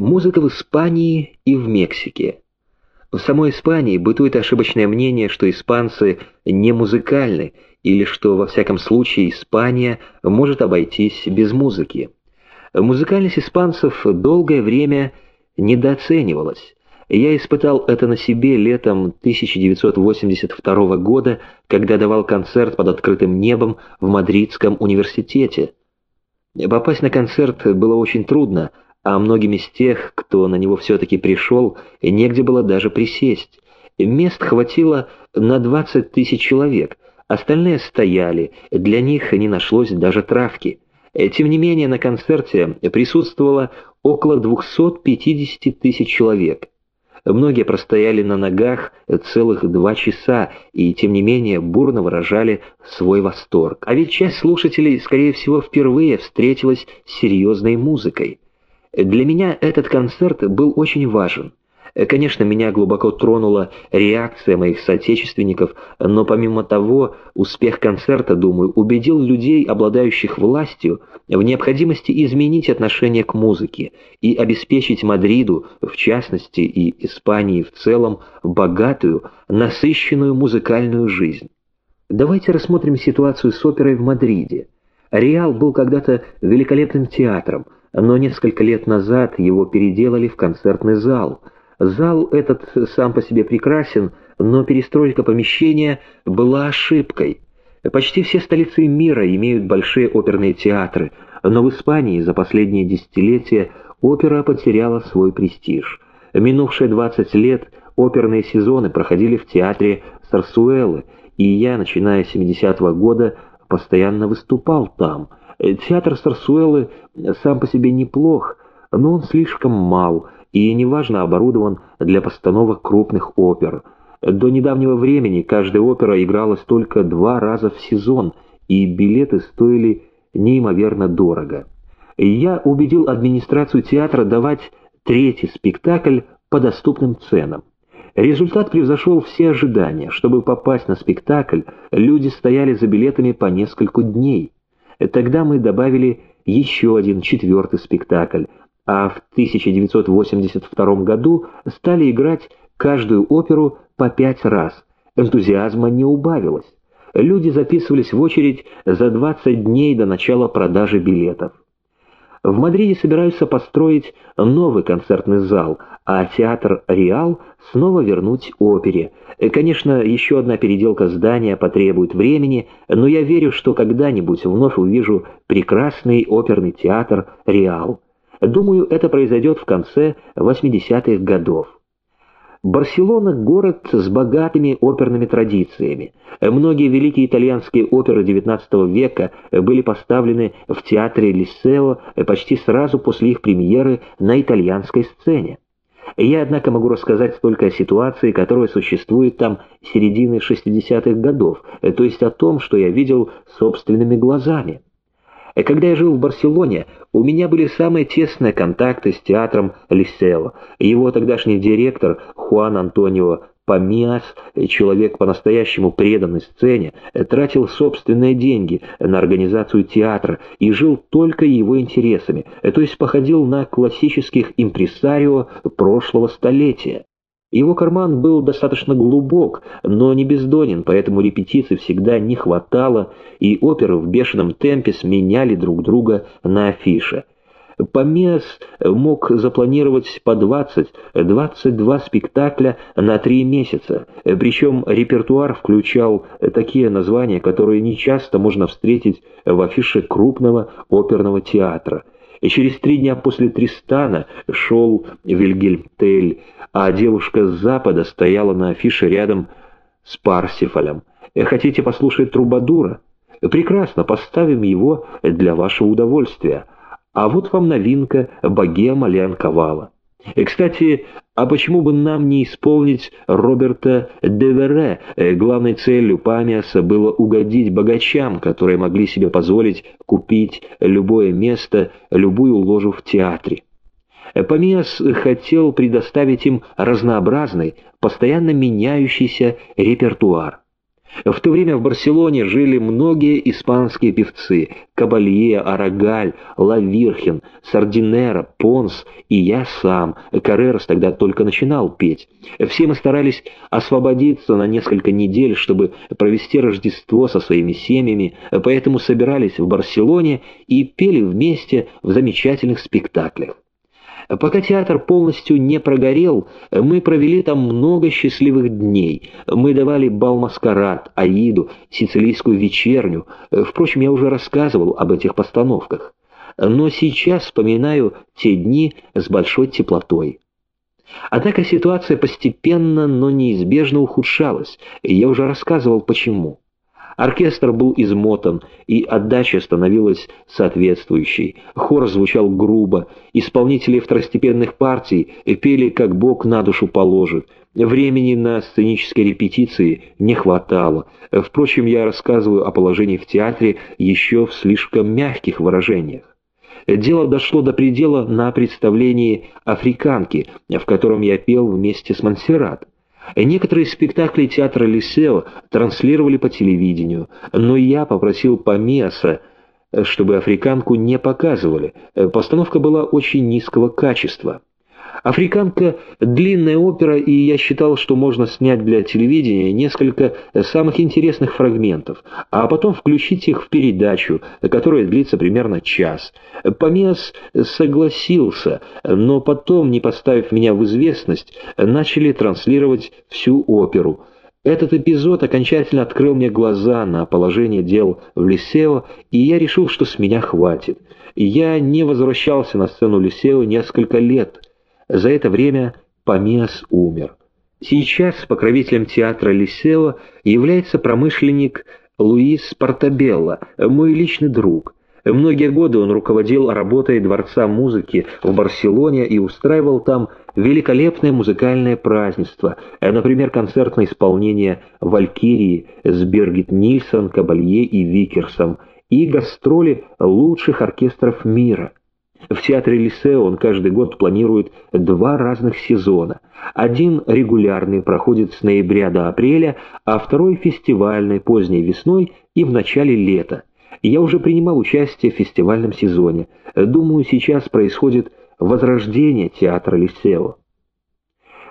Музыка в Испании и в Мексике. В самой Испании бытует ошибочное мнение, что испанцы не музыкальны, или что, во всяком случае, Испания может обойтись без музыки. Музыкальность испанцев долгое время недооценивалась. Я испытал это на себе летом 1982 года, когда давал концерт под открытым небом в Мадридском университете. Попасть на концерт было очень трудно, а многим из тех, кто на него все-таки пришел, негде было даже присесть. Мест хватило на 20 тысяч человек, остальные стояли, для них не нашлось даже травки. Тем не менее, на концерте присутствовало около 250 тысяч человек. Многие простояли на ногах целых два часа и, тем не менее, бурно выражали свой восторг. А ведь часть слушателей, скорее всего, впервые встретилась с серьезной музыкой. Для меня этот концерт был очень важен. Конечно, меня глубоко тронула реакция моих соотечественников, но помимо того, успех концерта, думаю, убедил людей, обладающих властью, в необходимости изменить отношение к музыке и обеспечить Мадриду, в частности, и Испании в целом, богатую, насыщенную музыкальную жизнь. Давайте рассмотрим ситуацию с оперой в Мадриде. Реал был когда-то великолепным театром – но несколько лет назад его переделали в концертный зал. Зал этот сам по себе прекрасен, но перестройка помещения была ошибкой. Почти все столицы мира имеют большие оперные театры, но в Испании за последние десятилетия опера потеряла свой престиж. Минувшие 20 лет оперные сезоны проходили в театре Сарсуэлы, и я, начиная с 70-го года, постоянно выступал там – Театр Сарсуэлы сам по себе неплох, но он слишком мал и неважно оборудован для постановок крупных опер. До недавнего времени каждая опера игралась только два раза в сезон, и билеты стоили неимоверно дорого. Я убедил администрацию театра давать третий спектакль по доступным ценам. Результат превзошел все ожидания. Чтобы попасть на спектакль, люди стояли за билетами по несколько дней. Тогда мы добавили еще один четвертый спектакль, а в 1982 году стали играть каждую оперу по пять раз. Энтузиазма не убавилось. Люди записывались в очередь за 20 дней до начала продажи билетов. В Мадриде собираются построить новый концертный зал, а театр «Реал» снова вернуть опере. Конечно, еще одна переделка здания потребует времени, но я верю, что когда-нибудь вновь увижу прекрасный оперный театр «Реал». Думаю, это произойдет в конце 80-х годов. Барселона – город с богатыми оперными традициями. Многие великие итальянские оперы XIX века были поставлены в театре Лиссео почти сразу после их премьеры на итальянской сцене. Я, однако, могу рассказать только о ситуации, которая существует там середины 60-х годов, то есть о том, что я видел собственными глазами. Когда я жил в Барселоне, у меня были самые тесные контакты с театром Лисео. Его тогдашний директор Хуан Антонио Памиас, человек по-настоящему преданный сцене, тратил собственные деньги на организацию театра и жил только его интересами, то есть походил на классических импресарио прошлого столетия. Его карман был достаточно глубок, но не бездонен, поэтому репетиций всегда не хватало, и оперы в бешеном темпе сменяли друг друга на афише. Помес мог запланировать по 20-22 спектакля на три месяца, причем репертуар включал такие названия, которые нечасто можно встретить в афише крупного оперного театра. И через три дня после Тристана шел Вильгельм Тель, а девушка с запада стояла на афише рядом с Парсифалем. Э, хотите послушать Трубадура? Прекрасно, поставим его для вашего удовольствия. А вот вам новинка «Богема Лианковала». И, кстати, а почему бы нам не исполнить Роберта Девере? Э, главной целью Памиаса было угодить богачам, которые могли себе позволить купить любое место, любую ложу в театре. Памиас хотел предоставить им разнообразный, постоянно меняющийся репертуар. В то время в Барселоне жили многие испанские певцы – Кабалье, Арагаль, Лавирхен, Сардинера, Понс и я сам. Каррерас тогда только начинал петь. Все мы старались освободиться на несколько недель, чтобы провести Рождество со своими семьями, поэтому собирались в Барселоне и пели вместе в замечательных спектаклях. Пока театр полностью не прогорел, мы провели там много счастливых дней. Мы давали бал-маскарад, Аиду, сицилийскую вечерню. Впрочем, я уже рассказывал об этих постановках. Но сейчас вспоминаю те дни с большой теплотой. Однако ситуация постепенно, но неизбежно ухудшалась, я уже рассказывал почему. Оркестр был измотан, и отдача становилась соответствующей. Хор звучал грубо, исполнители второстепенных партий пели, как Бог на душу положит. Времени на сценические репетиции не хватало. Впрочем, я рассказываю о положении в театре еще в слишком мягких выражениях. Дело дошло до предела на представлении «Африканки», в котором я пел вместе с Монсеррат. Некоторые спектакли театра Лисео транслировали по телевидению, но я попросил Памеса, чтобы африканку не показывали. Постановка была очень низкого качества. «Африканка» — длинная опера, и я считал, что можно снять для телевидения несколько самых интересных фрагментов, а потом включить их в передачу, которая длится примерно час. Помес согласился, но потом, не поставив меня в известность, начали транслировать всю оперу. Этот эпизод окончательно открыл мне глаза на положение дел в Лисео, и я решил, что с меня хватит. Я не возвращался на сцену Лисео несколько лет — за это время Помес умер. Сейчас покровителем театра Лисео является промышленник Луис Портабелло, мой личный друг. Многие годы он руководил работой Дворца музыки в Барселоне и устраивал там великолепное музыкальное празднество, например, концертное исполнение «Валькирии» с Бергит Нильсон, Кабалье и Викерсом и гастроли лучших оркестров мира – в театре Лисео он каждый год планирует два разных сезона. Один регулярный проходит с ноября до апреля, а второй фестивальный поздней весной и в начале лета. Я уже принимал участие в фестивальном сезоне. Думаю, сейчас происходит возрождение театра Лисео.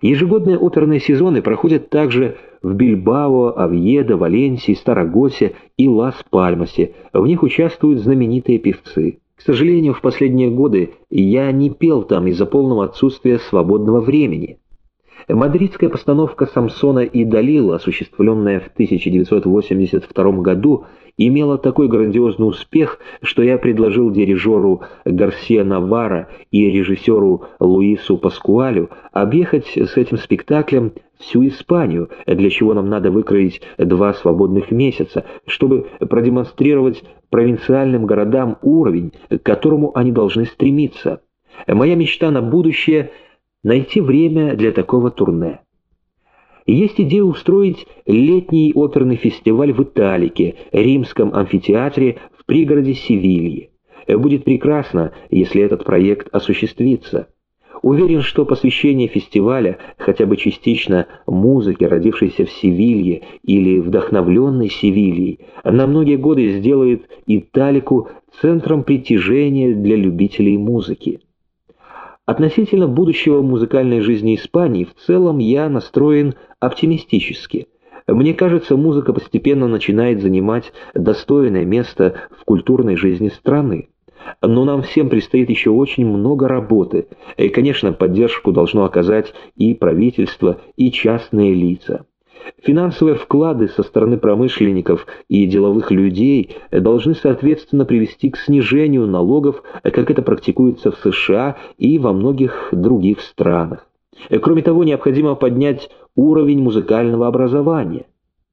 Ежегодные оперные сезоны проходят также в Бильбао, Авьедо, Валенсии, Старогосе и Лас-Пальмасе. В них участвуют знаменитые певцы. К сожалению, в последние годы я не пел там из-за полного отсутствия свободного времени. Мадридская постановка Самсона и Далила, осуществленная в 1982 году, имела такой грандиозный успех, что я предложил дирижеру Гарсия Навара и режиссеру Луису Паскуалю объехать с этим спектаклем всю Испанию, для чего нам надо выкроить два свободных месяца, чтобы продемонстрировать провинциальным городам уровень, к которому они должны стремиться. Моя мечта на будущее — найти время для такого турне. Есть идея устроить летний оперный фестиваль в Италике, римском амфитеатре в пригороде Севильи. Будет прекрасно, если этот проект осуществится. Уверен, что посвящение фестиваля, хотя бы частично музыке, родившейся в Севилье или вдохновленной Севильей, на многие годы сделает Италику центром притяжения для любителей музыки. Относительно будущего музыкальной жизни Испании в целом я настроен оптимистически. Мне кажется, музыка постепенно начинает занимать достойное место в культурной жизни страны. Но нам всем предстоит еще очень много работы, и, конечно, поддержку должно оказать и правительство, и частные лица. Финансовые вклады со стороны промышленников и деловых людей должны соответственно привести к снижению налогов, как это практикуется в США и во многих других странах. Кроме того, необходимо поднять уровень музыкального образования.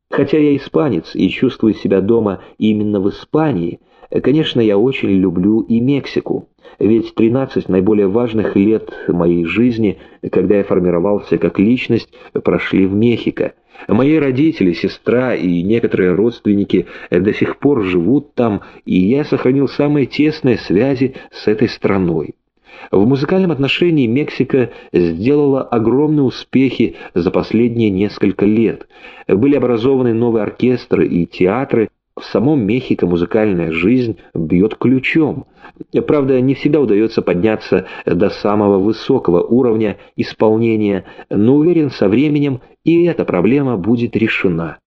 Хотя я испанец и чувствую себя дома именно в Испании, конечно, я очень люблю и Мексику. Ведь 13 наиболее важных лет моей жизни, когда я формировался как личность, прошли в Мехико. Мои родители, сестра и некоторые родственники до сих пор живут там, и я сохранил самые тесные связи с этой страной. В музыкальном отношении Мексика сделала огромные успехи за последние несколько лет. Были образованы новые оркестры и театры, в самом Мехико музыкальная жизнь бьет ключом. Правда, не всегда удается подняться до самого высокого уровня исполнения, но уверен, со временем и эта проблема будет решена.